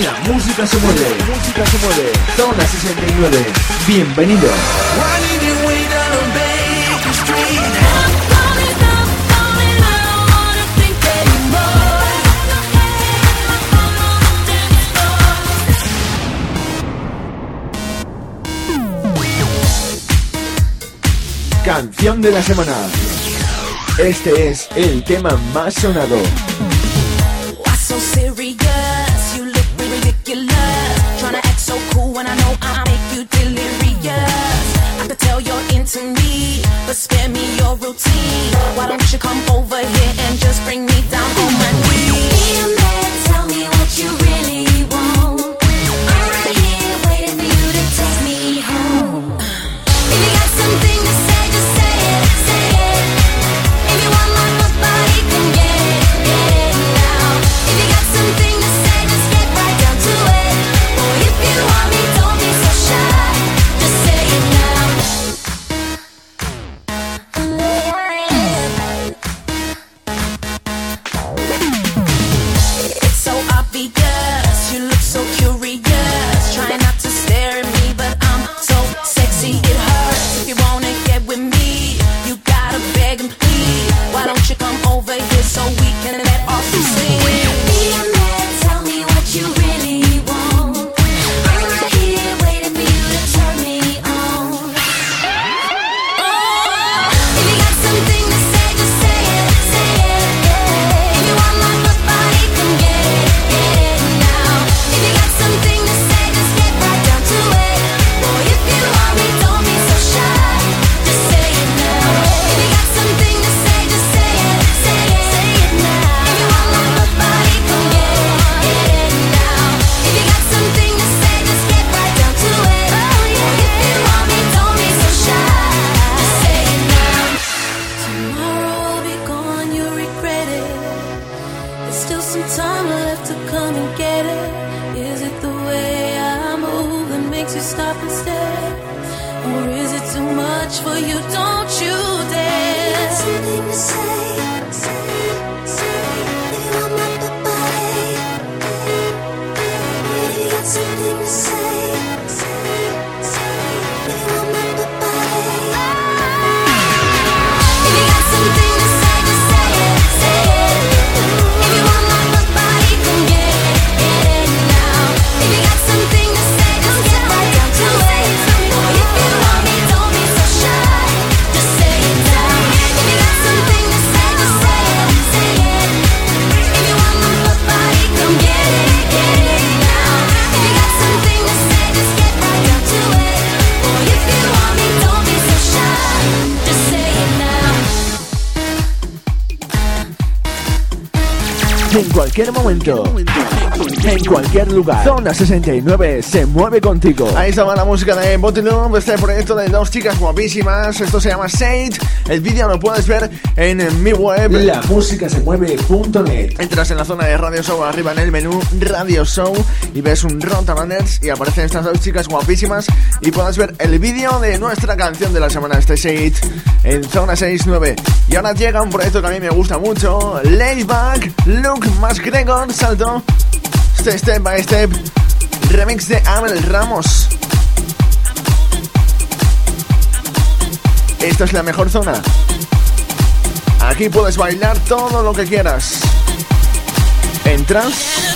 La música se mueve. La música se mueve. Zona 69. Bienvenido. Canción de la semana. Este es el tema más sonado. don't you come over here and just bring me. Get a momento. en cualquier lugar. Zona 69 se mueve contigo. Ahí estaba la música de Botilum, este proyecto de dos chicas guapísimas. Esto se llama Sage. El vídeo lo puedes ver en mi web. La música se mueve.net. Entras en la zona de Radio Show arriba en el menú Radio Show y ves un Rotarunners y aparecen estas dos chicas guapísimas y puedes ver el vídeo de nuestra canción de la semana, este Sage, en Zona 69. Y ahora llega un proyecto que a mí me gusta mucho, Layback, Luke más Gregor, salto Step by Step remix de Amel Ramos. Esta es la mejor zona. Aquí puedes bailar todo lo que quieras. Entras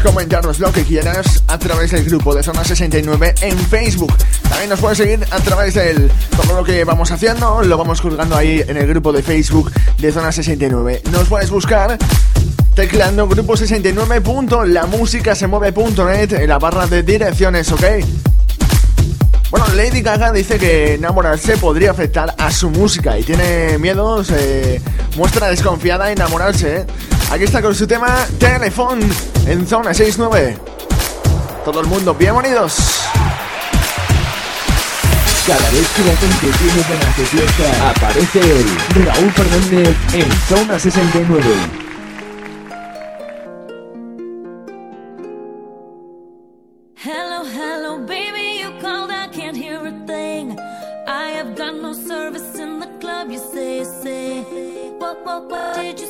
puedes comentarnos lo que quieras a través del grupo de Zona 69 en Facebook. También nos puedes seguir a través del todo lo que vamos haciendo, lo vamos colgando ahí en el grupo de Facebook de Zona 69. Nos puedes buscar tecleando grupo 69.lamusicasemueve.net en la barra de direcciones, ¿ok? Bueno, Lady Gaga dice que enamorarse podría afectar a su música y tiene miedos, eh, muestra desconfiada en enamorarse, ¿eh? Aquí está con su tema Telefón en zona 69. Todo el mundo, bienvenidos. Cada vez que la gente tiene ganas de fiesta, aparece él, Raúl Fernández, en zona 69. Hello, hello, baby, you called, I can't hear a thing. I have got no service in the club, you say, say. What, what, what did you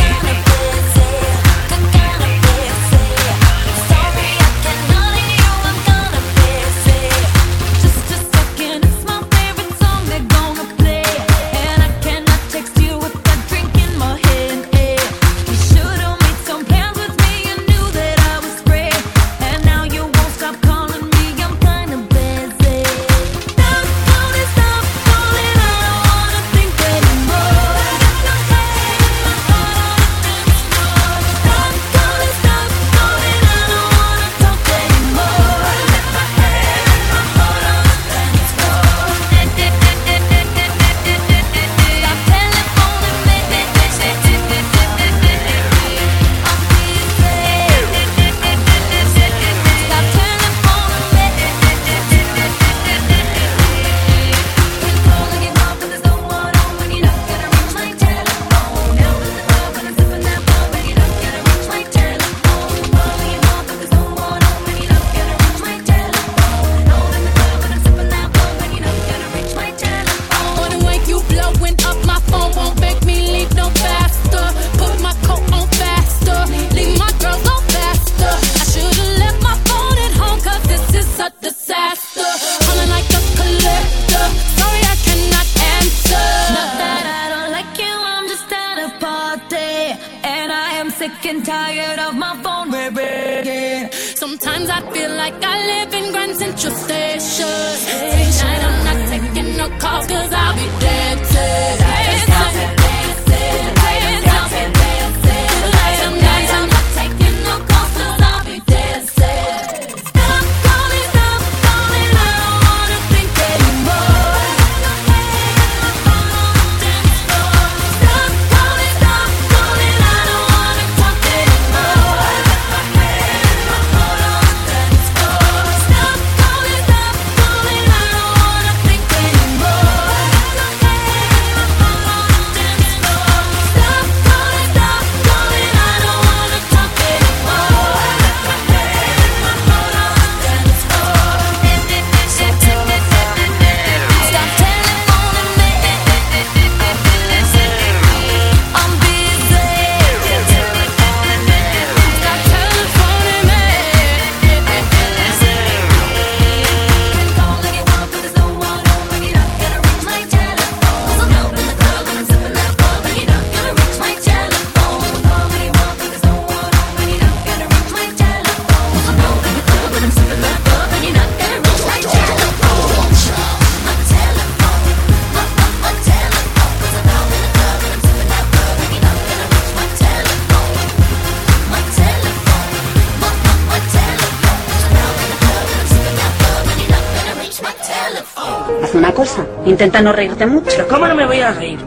cosa. Intenta no reírte mucho. ¿Cómo no me voy a reír?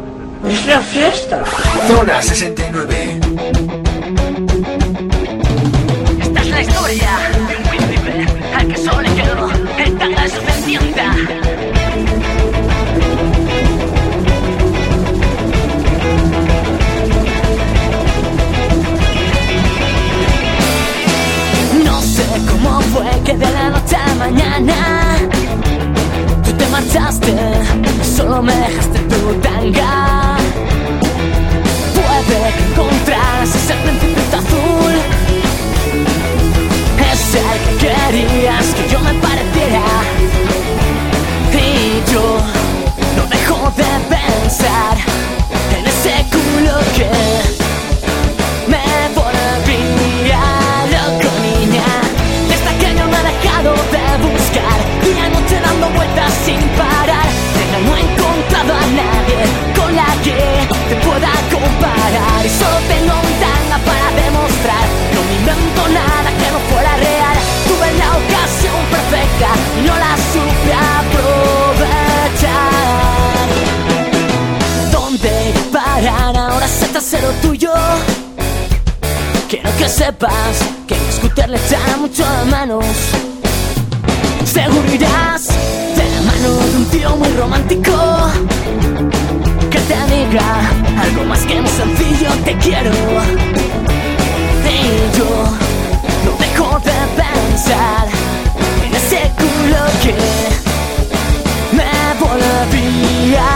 Es la fiesta. Zona 69. solo me dejaste tú tan gato Invento nada que no fuera real. Tuve la ocasión perfecta no la supe aprovechar. ¿Dónde paran ahora ese trasero tuyo? Quiero que sepas que discutirle está mucho a manos. Seguridad de la mano de un tío muy romántico que te diga algo más que muy sencillo te quiero. Yo no dejo de pensar en ese culo que me volvía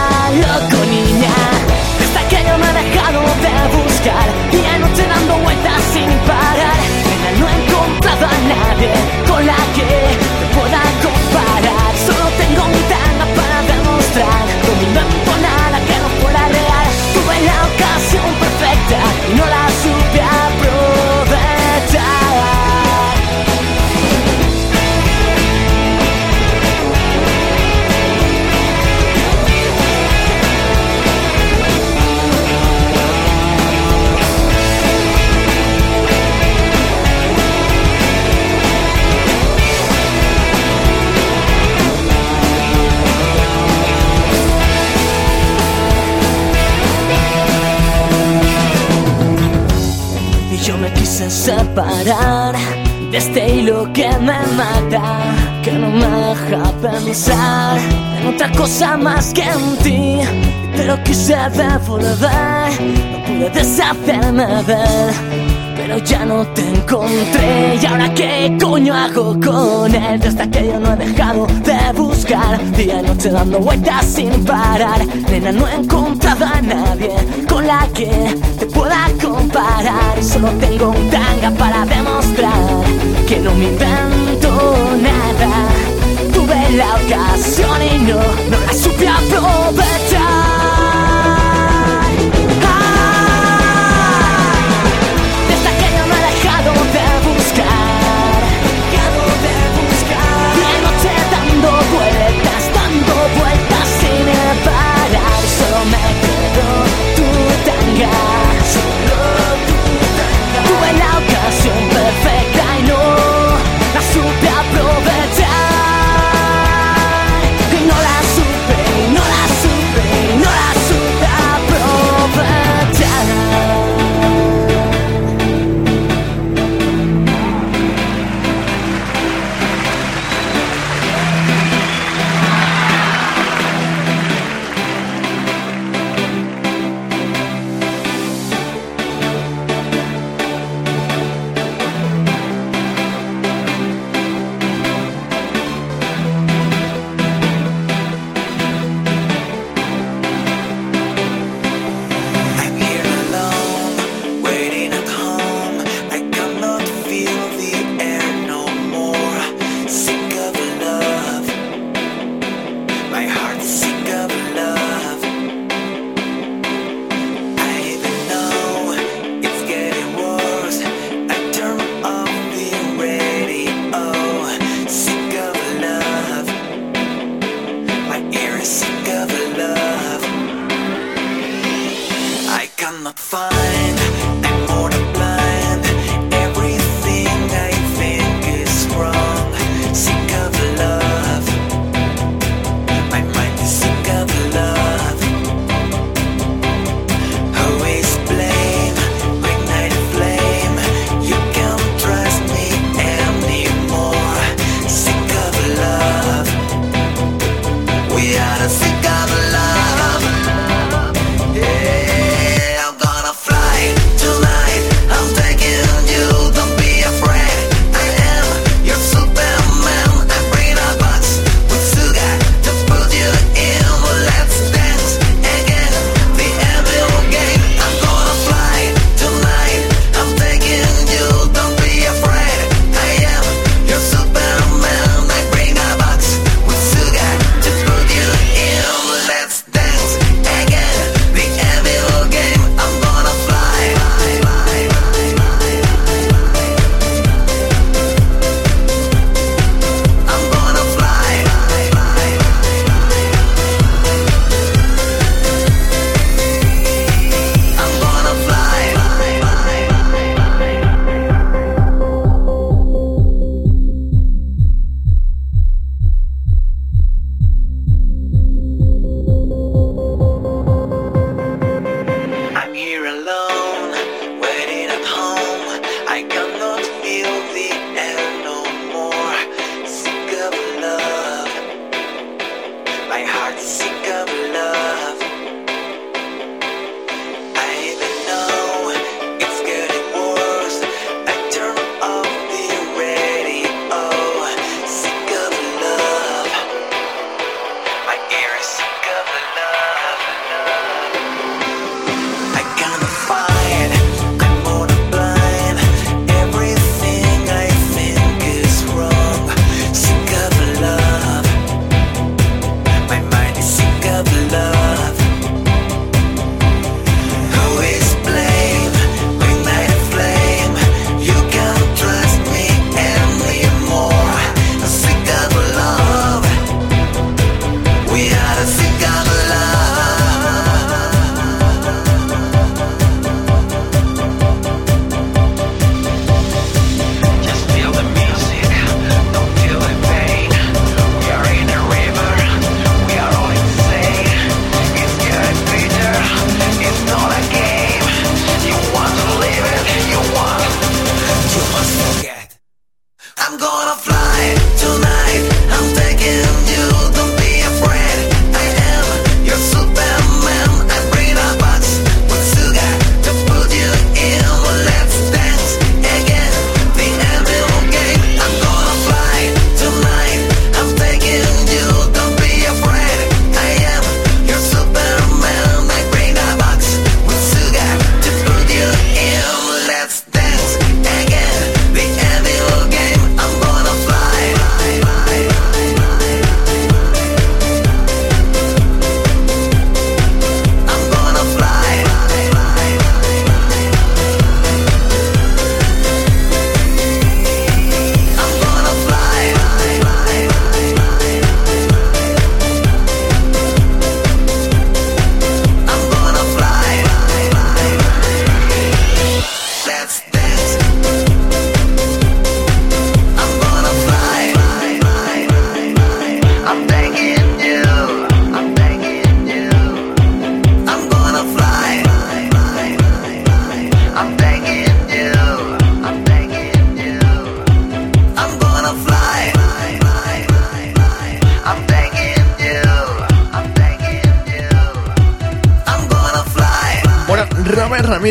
loco, niña. Desde que yo me he dejado de buscar y noche dando vueltas sin parar. No he encontrado a nadie con la que separar de este hilo que me mata, que no me deja pensar en otra cosa más que en ti. Pero quise devolver, no pude deshacerme de él. Pero ya no te encontré. Y ahora qué coño hago con él Desde que yo no he dejado de buscar. Día y noche dando vueltas sin parar. Nena no he encontrado a nadie con la que te pueda comparar. Y solo tengo un tanga para demostrar que no me invento nada. Tuve la ocasión y no, no la supe aprovechar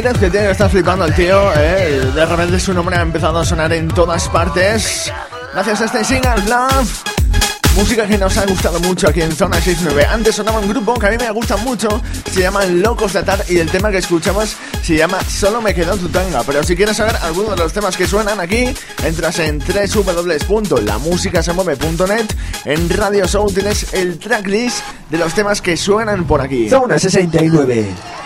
Benítez, que tiene que estar flipando el tío, ¿eh? De repente su nombre ha empezado a sonar en todas partes. Gracias a este single, Love. Música que nos ha gustado mucho aquí en Zona 69. Antes sonaba un grupo que a mí me gusta mucho, se llama Locos de Atar y el tema que escuchamos se llama Solo me quedó tu tanga. Pero si quieres saber alguno de los temas que suenan aquí, entras en www.lamusicasemueve.net. En Radio Show tienes el tracklist de los temas que suenan por aquí. Zona 69.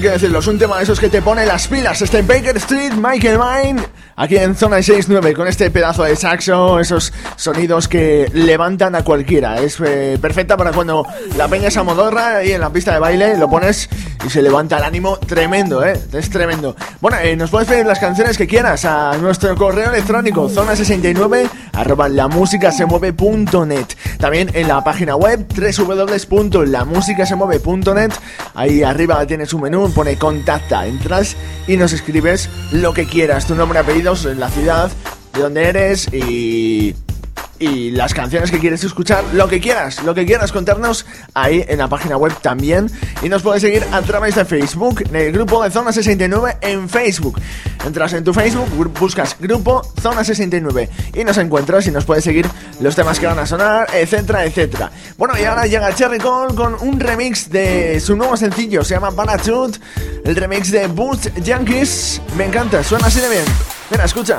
hay que decirlo, es un tema de esos que te pone las pilas. Este Baker Street, Michael Mine aquí en Zona 69 con este pedazo de saxo, esos sonidos que levantan a cualquiera. Es eh, perfecta para cuando la peña es amodorra y en la pista de baile lo pones y se levanta el ánimo tremendo, ¿eh? Es tremendo. Bueno, eh, nos puedes pedir las canciones que quieras a nuestro correo electrónico zona69 lamusicasemueve.net. También en la página web www.lamusicasemueve.net. Ahí arriba tienes un menú, pone contacta, entras y nos escribes lo que quieras, tu nombre, apellido en la ciudad, de dónde eres y y las canciones que quieres escuchar, lo que quieras, lo que quieras contarnos ahí en la página web también. Y nos puedes seguir a través de Facebook, en el grupo de Zona 69 en Facebook. Entras en tu Facebook, buscas grupo Zona 69 y nos encuentras y nos puedes seguir los temas que van a sonar, etcétera, etcétera. Bueno, y ahora llega Cherry Cole con un remix de su nuevo sencillo, se llama Parachute, el remix de Boots Yankees. Me encanta, suena así de bien. Mira, escucha.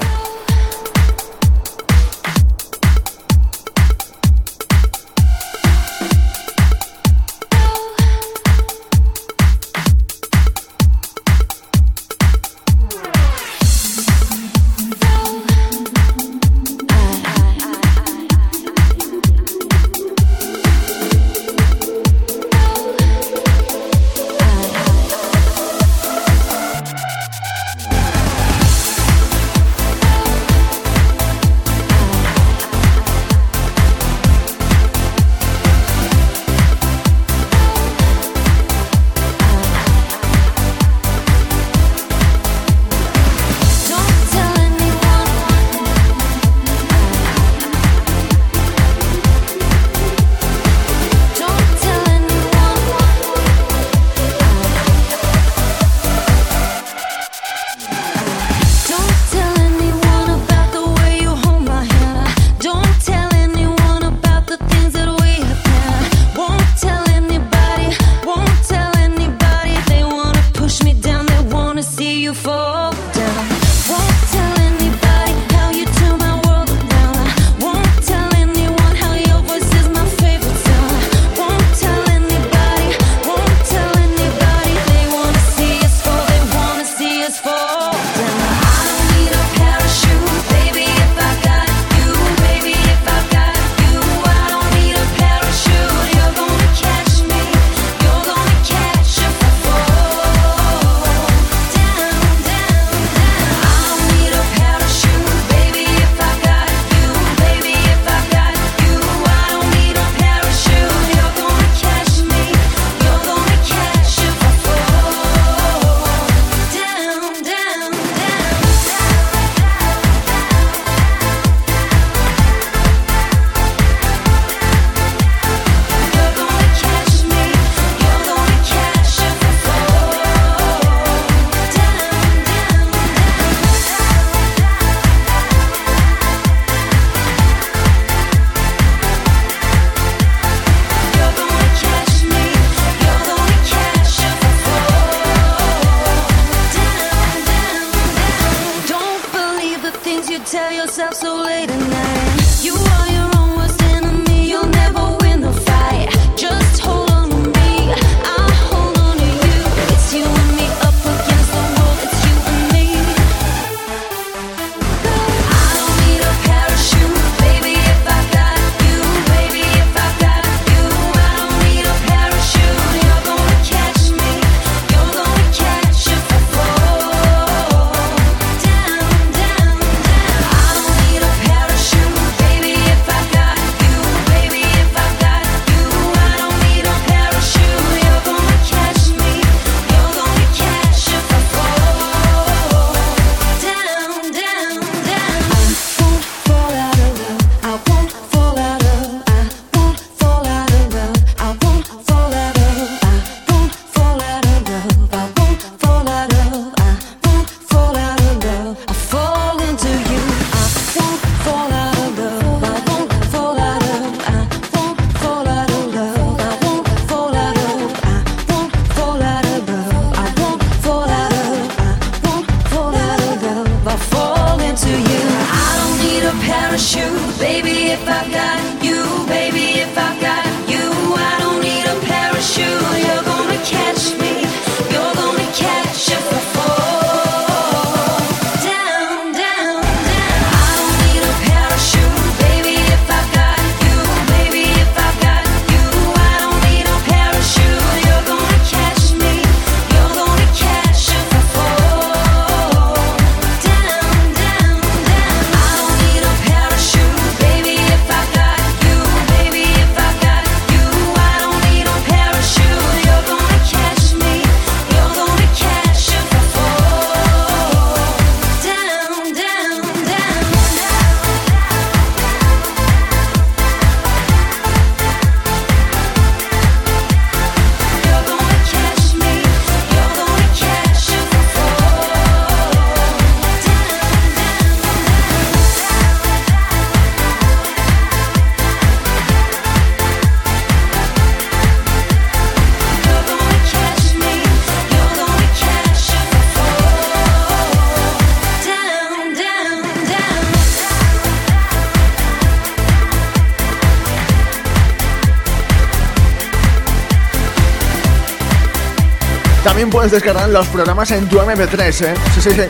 También puedes descargar los programas en tu MP3, ¿eh? Sí, sí, sí.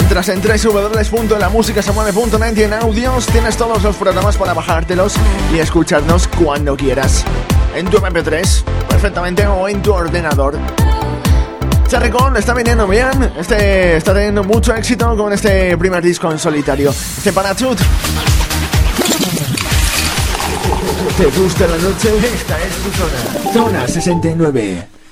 Entras en www.lamusicasamueve.net y en audios tienes todos los programas para bajártelos y escucharnos cuando quieras. En tu MP3, perfectamente, o en tu ordenador. Charrecon está vendiendo bien, este está teniendo mucho éxito con este primer disco en solitario. Este Parachut. ¿Te gusta la noche? Esta es tu zona. Zona 69.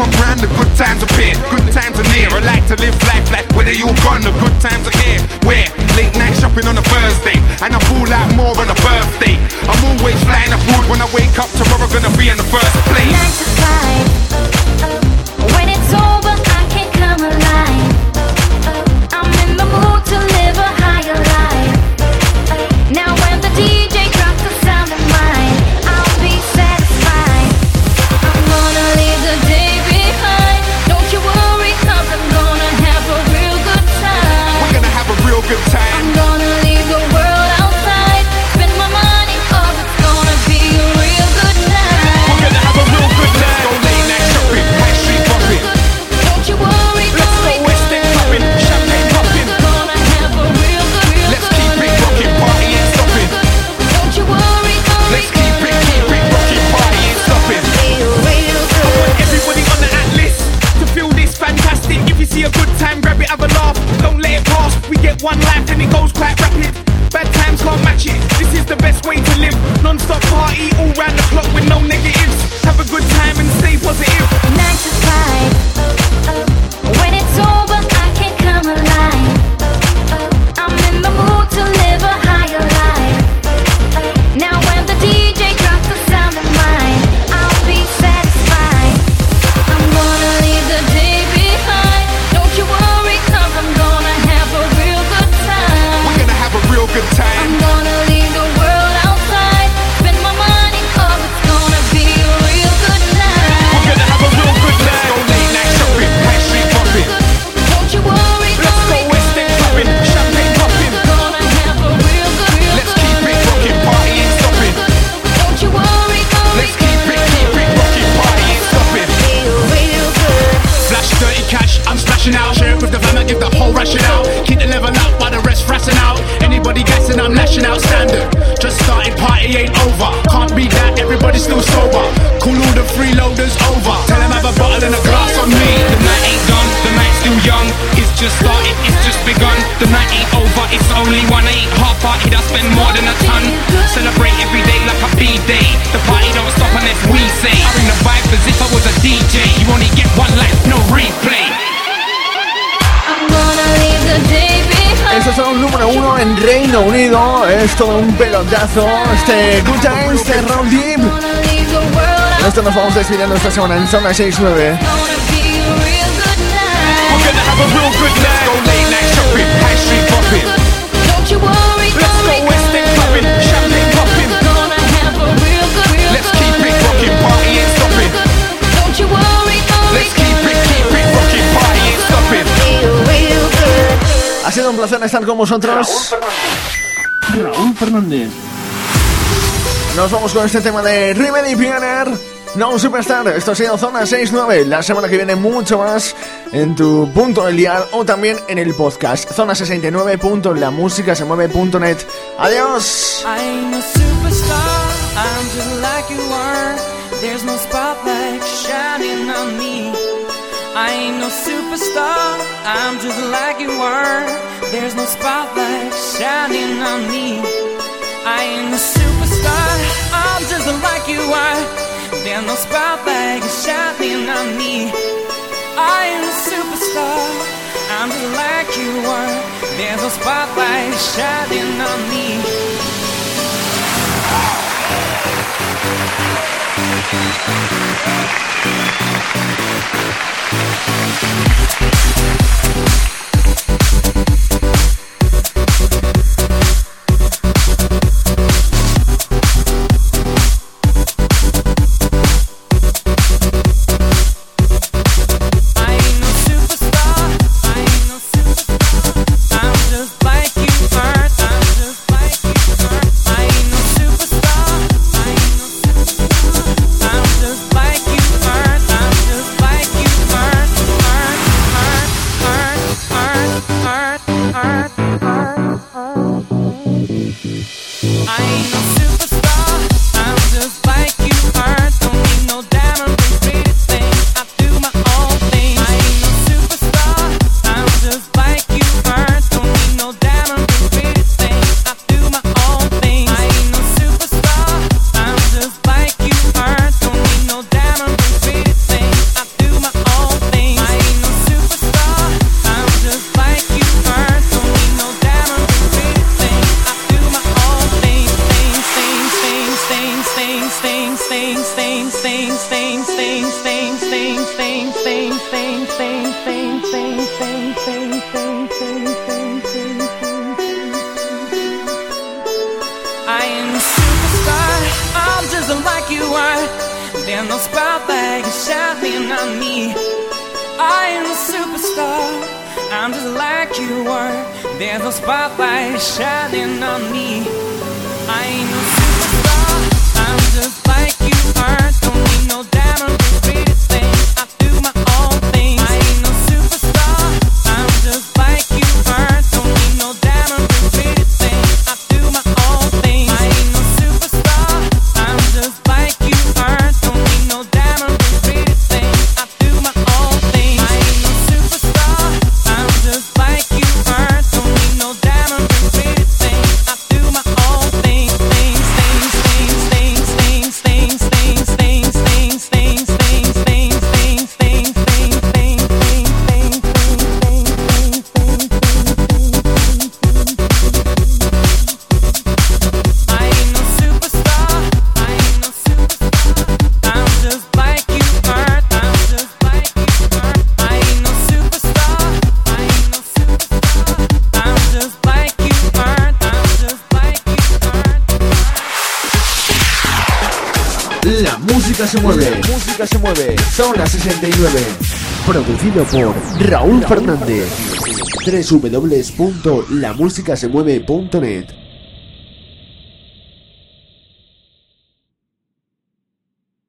come round, the good times appear. Good times are near. I like to live life like whether you're gone, the good times are here. Where? Late night shopping on a Thursday, and I'm pull un pelotazo. Este Good Times de Rock Deep. Esto nos vamos despidiendo esta semana en zona 69. Ha sido un placer estar con vosotros. Raúl Fernández. Nos vamos con este tema de Remedy Pioneer. No Superstar, esto ha sido Zona 69. La semana que viene mucho más en tu punto del dial o también en el podcast. Zona 69.lamusicasemueve.net. Adiós. I'm a superstar, I'm just like I ain't no superstar, I'm just like you are. There's no spotlight shining on me. I ain't no superstar, I'm just like you are. There's no spotlight shining on me. I ain't no superstar, I'm just like you are. There's no spotlight shining on me. light shining on me. I'm a superstar, I'm just like. Zona 69. Producido por Raúl Fernández. www.lamusicasemueve.net